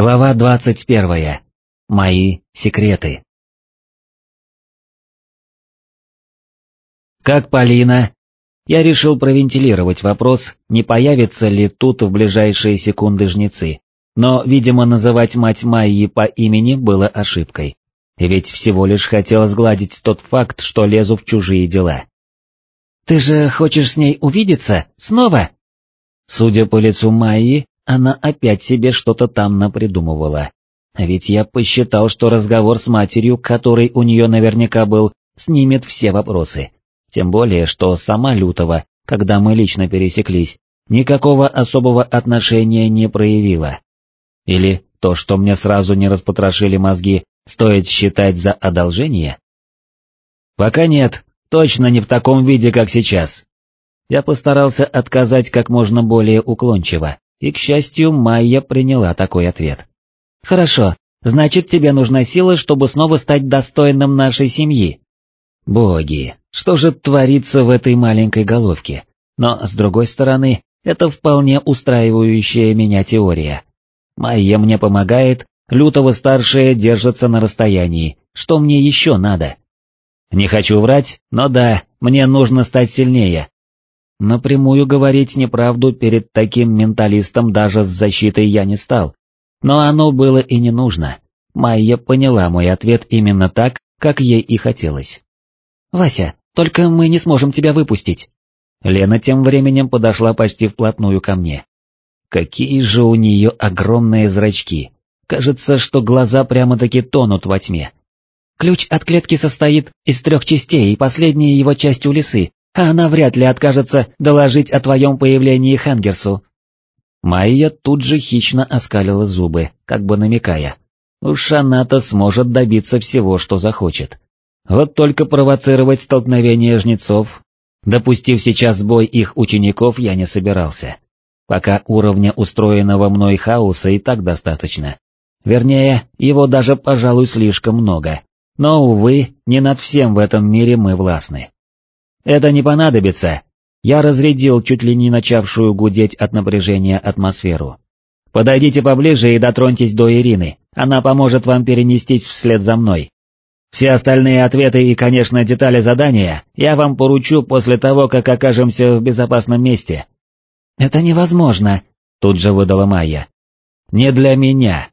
Глава двадцать первая. Мои секреты. Как Полина? Я решил провентилировать вопрос, не появятся ли тут в ближайшие секунды жнецы, но, видимо, называть мать Майи по имени было ошибкой. Ведь всего лишь хотел сгладить тот факт, что лезу в чужие дела. «Ты же хочешь с ней увидеться? Снова?» Судя по лицу Майи, она опять себе что-то там напридумывала. А ведь я посчитал, что разговор с матерью, который у нее наверняка был, снимет все вопросы. Тем более, что сама Лютова, когда мы лично пересеклись, никакого особого отношения не проявила. Или то, что мне сразу не распотрошили мозги, стоит считать за одолжение? Пока нет, точно не в таком виде, как сейчас. Я постарался отказать как можно более уклончиво, и, к счастью, Майя приняла такой ответ. «Хорошо, значит тебе нужна сила, чтобы снова стать достойным нашей семьи». Боги, что же творится в этой маленькой головке? Но, с другой стороны, это вполне устраивающая меня теория. Майя мне помогает, Лютого-старшая держится на расстоянии, что мне еще надо? Не хочу врать, но да, мне нужно стать сильнее, Напрямую говорить неправду перед таким менталистом даже с защитой я не стал. Но оно было и не нужно. Майя поняла мой ответ именно так, как ей и хотелось. «Вася, только мы не сможем тебя выпустить». Лена тем временем подошла почти вплотную ко мне. Какие же у нее огромные зрачки. Кажется, что глаза прямо-таки тонут во тьме. Ключ от клетки состоит из трех частей, и последняя его часть у лисы, а она вряд ли откажется доложить о твоем появлении Хангерсу». Майя тут же хищно оскалила зубы, как бы намекая. Уж она-то сможет добиться всего, что захочет. Вот только провоцировать столкновение жнецов, допустив сейчас бой их учеников, я не собирался. Пока уровня устроенного мной хаоса и так достаточно. Вернее, его даже, пожалуй, слишком много. Но, увы, не над всем в этом мире мы властны. Это не понадобится. Я разрядил чуть ли не начавшую гудеть от напряжения атмосферу. Подойдите поближе и дотроньтесь до Ирины, она поможет вам перенестись вслед за мной. Все остальные ответы и, конечно, детали задания я вам поручу после того, как окажемся в безопасном месте. Это невозможно, тут же выдала Майя. Не для меня.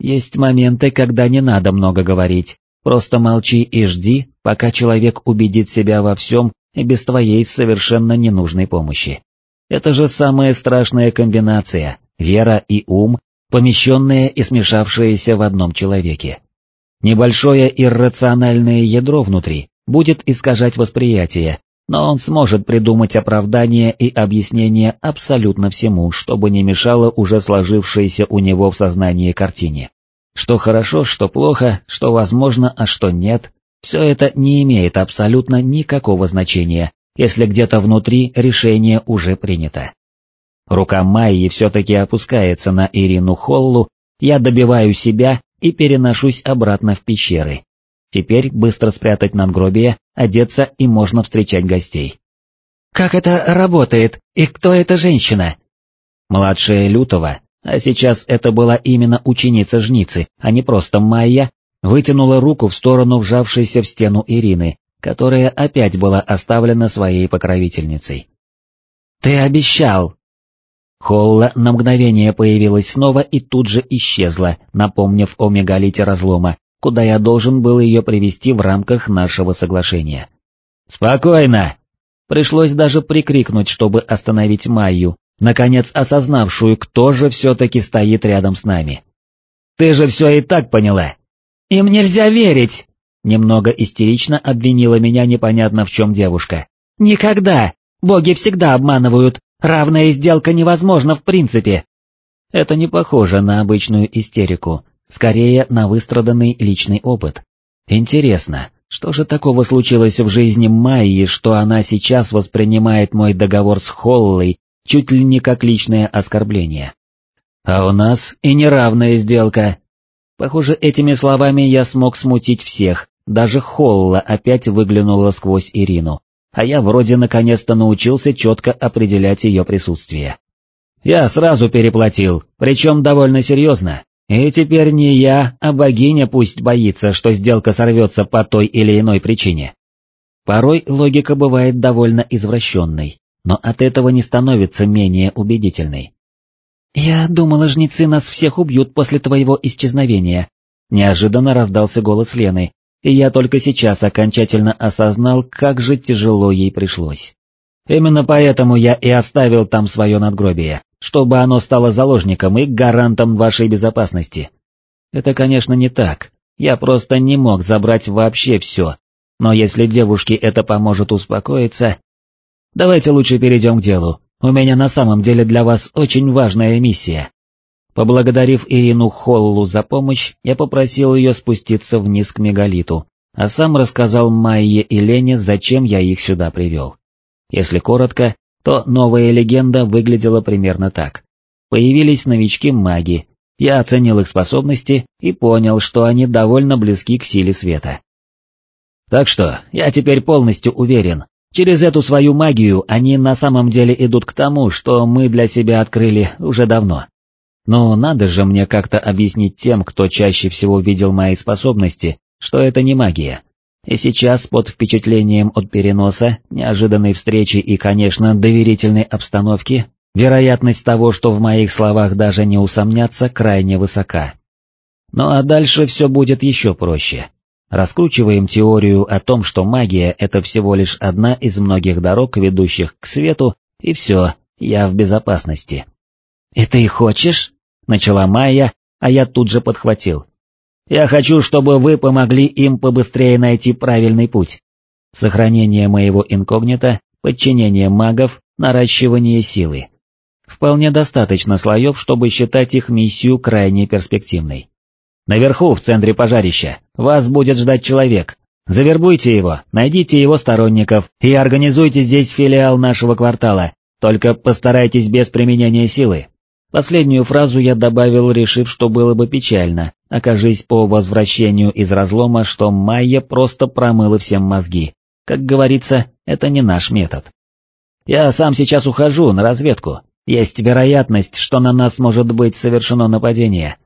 Есть моменты, когда не надо много говорить, просто молчи и жди, пока человек убедит себя во всем и без твоей совершенно ненужной помощи. Это же самая страшная комбинация, вера и ум, помещенные и смешавшиеся в одном человеке. Небольшое иррациональное ядро внутри будет искажать восприятие, но он сможет придумать оправдание и объяснение абсолютно всему, чтобы не мешало уже сложившейся у него в сознании картине. Что хорошо, что плохо, что возможно, а что нет, все это не имеет абсолютно никакого значения, если где-то внутри решение уже принято. Рука Майи все-таки опускается на Ирину Холлу, я добиваю себя и переношусь обратно в пещеры. Теперь быстро спрятать надгробие, одеться и можно встречать гостей. «Как это работает? И кто эта женщина?» Младшая Лютова, а сейчас это была именно ученица жницы, а не просто Майя, вытянула руку в сторону вжавшейся в стену Ирины, которая опять была оставлена своей покровительницей. «Ты обещал!» Холла на мгновение появилась снова и тут же исчезла, напомнив о мегалите разлома, куда я должен был ее привести в рамках нашего соглашения. «Спокойно!» Пришлось даже прикрикнуть, чтобы остановить Майю, наконец осознавшую, кто же все-таки стоит рядом с нами. «Ты же все и так поняла!» «Им нельзя верить!» Немного истерично обвинила меня непонятно в чем девушка. «Никогда! Боги всегда обманывают, равная сделка невозможна в принципе!» Это не похоже на обычную истерику, скорее на выстраданный личный опыт. Интересно, что же такого случилось в жизни Майи, что она сейчас воспринимает мой договор с Холлой чуть ли не как личное оскорбление? А у нас и неравная сделка, Похоже, этими словами я смог смутить всех, даже Холла опять выглянула сквозь Ирину, а я вроде наконец-то научился четко определять ее присутствие. Я сразу переплатил, причем довольно серьезно, И теперь не я, а богиня пусть боится, что сделка сорвется по той или иной причине. Порой логика бывает довольно извращенной, но от этого не становится менее убедительной. «Я думала, жнецы нас всех убьют после твоего исчезновения», неожиданно раздался голос Лены, и я только сейчас окончательно осознал, как же тяжело ей пришлось. Именно поэтому я и оставил там свое надгробие, чтобы оно стало заложником и гарантом вашей безопасности. Это, конечно, не так, я просто не мог забрать вообще все, но если девушке это поможет успокоиться... Давайте лучше перейдем к делу, у меня на самом деле для вас очень важная миссия. Поблагодарив Ирину Холлу за помощь, я попросил ее спуститься вниз к мегалиту, а сам рассказал Майе и Лене, зачем я их сюда привел. Если коротко, то новая легенда выглядела примерно так. Появились новички-маги, я оценил их способности и понял, что они довольно близки к силе света. Так что, я теперь полностью уверен, через эту свою магию они на самом деле идут к тому, что мы для себя открыли уже давно. Но надо же мне как-то объяснить тем, кто чаще всего видел мои способности, что это не магия. И сейчас, под впечатлением от переноса, неожиданной встречи и, конечно, доверительной обстановки, вероятность того, что в моих словах даже не усомнятся, крайне высока. Ну а дальше все будет еще проще. Раскручиваем теорию о том, что магия — это всего лишь одна из многих дорог, ведущих к свету, и все, я в безопасности. «И ты хочешь?» — начала Майя, а я тут же подхватил. «Я хочу, чтобы вы помогли им побыстрее найти правильный путь. Сохранение моего инкогнито, подчинение магов, наращивание силы. Вполне достаточно слоев, чтобы считать их миссию крайне перспективной. Наверху, в центре пожарища, вас будет ждать человек. Завербуйте его, найдите его сторонников и организуйте здесь филиал нашего квартала, только постарайтесь без применения силы. Последнюю фразу я добавил, решив, что было бы печально, окажись по возвращению из разлома, что Майя просто промыла всем мозги. Как говорится, это не наш метод. Я сам сейчас ухожу на разведку. Есть вероятность, что на нас может быть совершено нападение.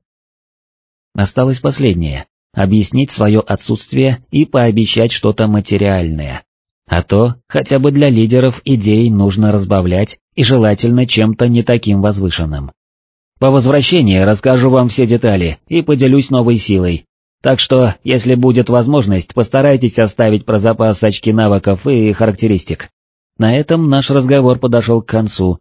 Осталось последнее — объяснить свое отсутствие и пообещать что-то материальное. А то, хотя бы для лидеров идей нужно разбавлять, и желательно чем-то не таким возвышенным. По возвращении расскажу вам все детали и поделюсь новой силой. Так что, если будет возможность, постарайтесь оставить про запас очки навыков и характеристик. На этом наш разговор подошел к концу,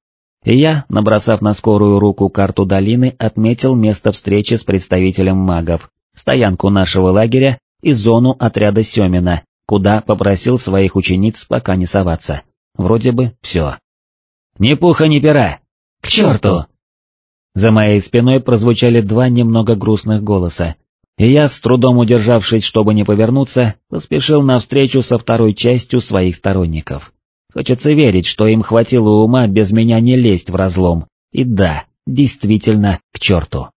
и я, набросав на скорую руку карту долины, отметил место встречи с представителем магов, стоянку нашего лагеря и зону отряда Семина, куда попросил своих учениц пока не соваться. Вроде бы все. «Ни пуха, ни пера! К черту!» За моей спиной прозвучали два немного грустных голоса, и я, с трудом удержавшись, чтобы не повернуться, поспешил навстречу со второй частью своих сторонников. Хочется верить, что им хватило ума без меня не лезть в разлом, и да, действительно, к черту.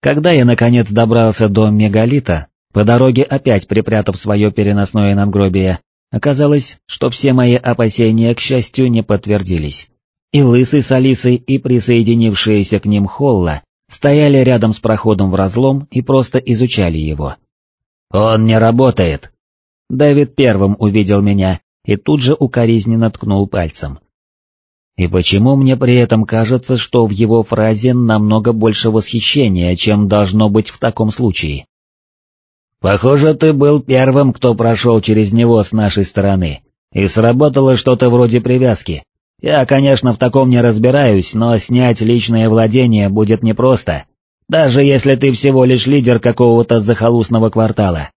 Когда я наконец добрался до мегалита, по дороге опять припрятав свое переносное надгробие, оказалось, что все мои опасения, к счастью, не подтвердились и Лысый с Алисой и присоединившиеся к ним Холла стояли рядом с проходом в разлом и просто изучали его. «Он не работает!» Дэвид первым увидел меня и тут же укоризненно ткнул пальцем. И почему мне при этом кажется, что в его фразе намного больше восхищения, чем должно быть в таком случае? «Похоже, ты был первым, кто прошел через него с нашей стороны, и сработало что-то вроде привязки, я, конечно, в таком не разбираюсь, но снять личное владение будет непросто, даже если ты всего лишь лидер какого-то захолустного квартала.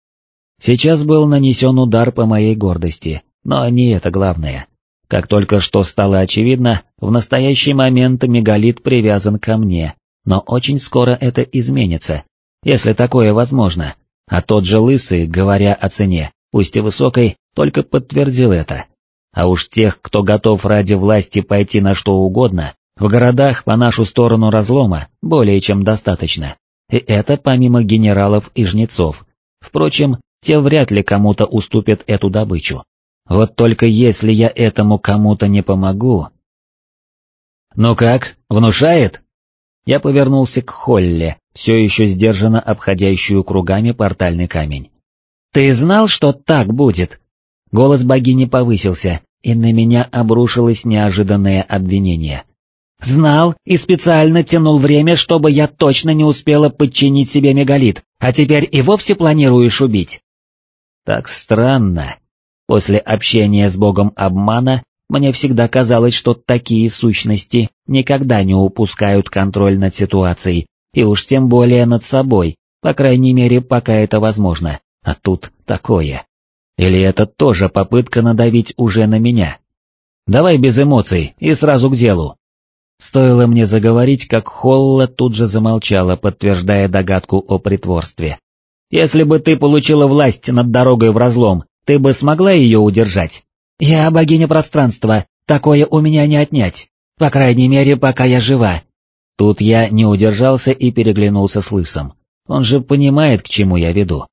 Сейчас был нанесен удар по моей гордости, но не это главное. Как только что стало очевидно, в настоящий момент мегалит привязан ко мне, но очень скоро это изменится, если такое возможно, а тот же Лысый, говоря о цене, пусть и высокой, только подтвердил это. А уж тех, кто готов ради власти пойти на что угодно, в городах по нашу сторону разлома более чем достаточно. И это помимо генералов и жнецов. Впрочем, те вряд ли кому-то уступят эту добычу. Вот только если я этому кому-то не помогу... «Ну как, внушает?» Я повернулся к Холле, все еще сдержанно обходящую кругами портальный камень. «Ты знал, что так будет?» Голос богини повысился, и на меня обрушилось неожиданное обвинение. «Знал и специально тянул время, чтобы я точно не успела подчинить себе мегалит, а теперь и вовсе планируешь убить?» Так странно. После общения с богом обмана мне всегда казалось, что такие сущности никогда не упускают контроль над ситуацией, и уж тем более над собой, по крайней мере, пока это возможно, а тут такое. Или это тоже попытка надавить уже на меня? Давай без эмоций и сразу к делу. Стоило мне заговорить, как Холла тут же замолчала, подтверждая догадку о притворстве. Если бы ты получила власть над дорогой в разлом, ты бы смогла ее удержать? «Я богиня пространства, такое у меня не отнять, по крайней мере, пока я жива». Тут я не удержался и переглянулся с Лысом. Он же понимает, к чему я веду.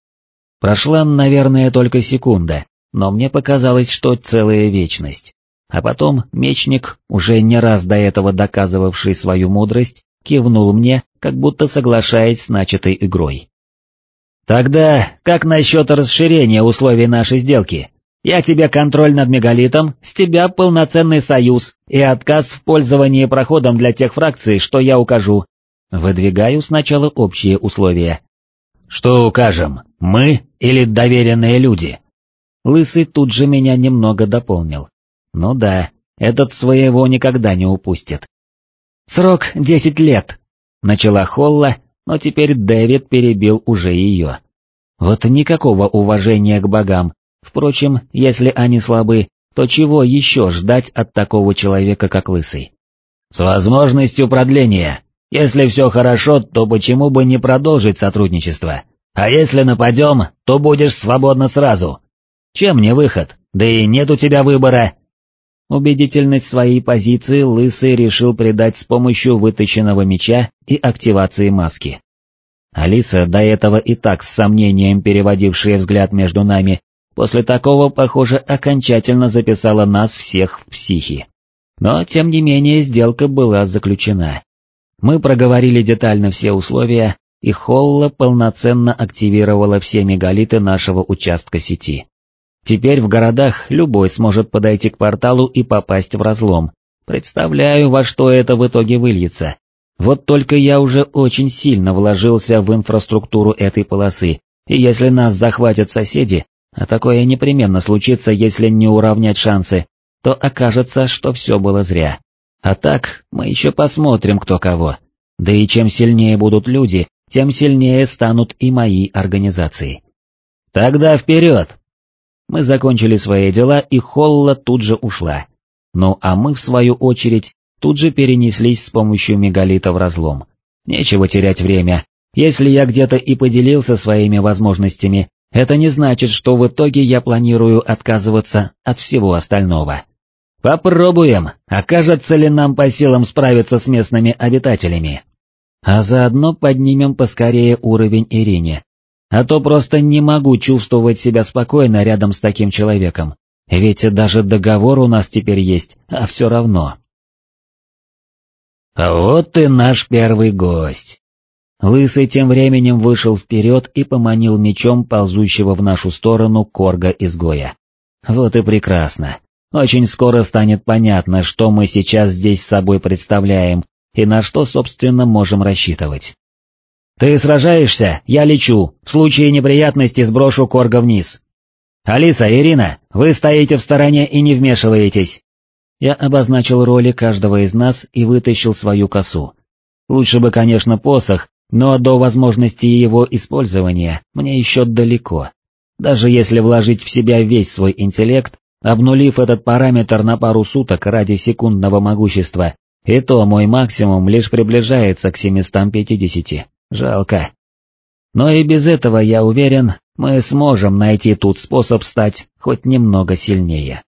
Прошла, наверное, только секунда, но мне показалось, что целая вечность. А потом мечник, уже не раз до этого доказывавший свою мудрость, кивнул мне, как будто соглашаясь с начатой игрой. «Тогда как насчет расширения условий нашей сделки?» Я тебе контроль над мегалитом, с тебя полноценный союз и отказ в пользовании проходом для тех фракций, что я укажу. Выдвигаю сначала общие условия. Что укажем, мы или доверенные люди? Лысый тут же меня немного дополнил. Ну да, этот своего никогда не упустит. Срок десять лет. Начала Холла, но теперь Дэвид перебил уже ее. Вот никакого уважения к богам, Впрочем, если они слабы, то чего еще ждать от такого человека, как Лысый? С возможностью продления. Если все хорошо, то почему бы не продолжить сотрудничество? А если нападем, то будешь свободна сразу. Чем не выход? Да и нет у тебя выбора. Убедительность своей позиции Лысый решил придать с помощью выточенного меча и активации маски. Алиса, до этого и так с сомнением переводившая взгляд между нами, После такого, похоже, окончательно записала нас всех в психи. Но, тем не менее, сделка была заключена. Мы проговорили детально все условия, и Холла полноценно активировала все мегалиты нашего участка сети. Теперь в городах любой сможет подойти к порталу и попасть в разлом. Представляю, во что это в итоге выльется. Вот только я уже очень сильно вложился в инфраструктуру этой полосы, и если нас захватят соседи, а такое непременно случится, если не уравнять шансы, то окажется, что все было зря. А так, мы еще посмотрим, кто кого. Да и чем сильнее будут люди, тем сильнее станут и мои организации. Тогда вперед! Мы закончили свои дела, и Холла тут же ушла. Ну а мы, в свою очередь, тут же перенеслись с помощью мегалита в разлом. Нечего терять время. Если я где-то и поделился своими возможностями, это не значит, что в итоге я планирую отказываться от всего остального. Попробуем, окажется ли нам по силам справиться с местными обитателями. А заодно поднимем поскорее уровень Ирине. А то просто не могу чувствовать себя спокойно рядом с таким человеком. Ведь даже договор у нас теперь есть, а все равно. А вот и наш первый гость. Лысый тем временем вышел вперед и поманил мечом ползущего в нашу сторону корга-изгоя. Вот и прекрасно. Очень скоро станет понятно, что мы сейчас здесь собой представляем и на что, собственно, можем рассчитывать. «Ты сражаешься, я лечу, в случае неприятности сброшу корга вниз». «Алиса, Ирина, вы стоите в стороне и не вмешиваетесь». Я обозначил роли каждого из нас и вытащил свою косу. Лучше бы, конечно, посох, но до возможности его использования мне еще далеко. Даже если вложить в себя весь свой интеллект, обнулив этот параметр на пару суток ради секундного могущества, и то мой максимум лишь приближается к 750. Жалко. Но и без этого, я уверен, мы сможем найти тут способ стать хоть немного сильнее.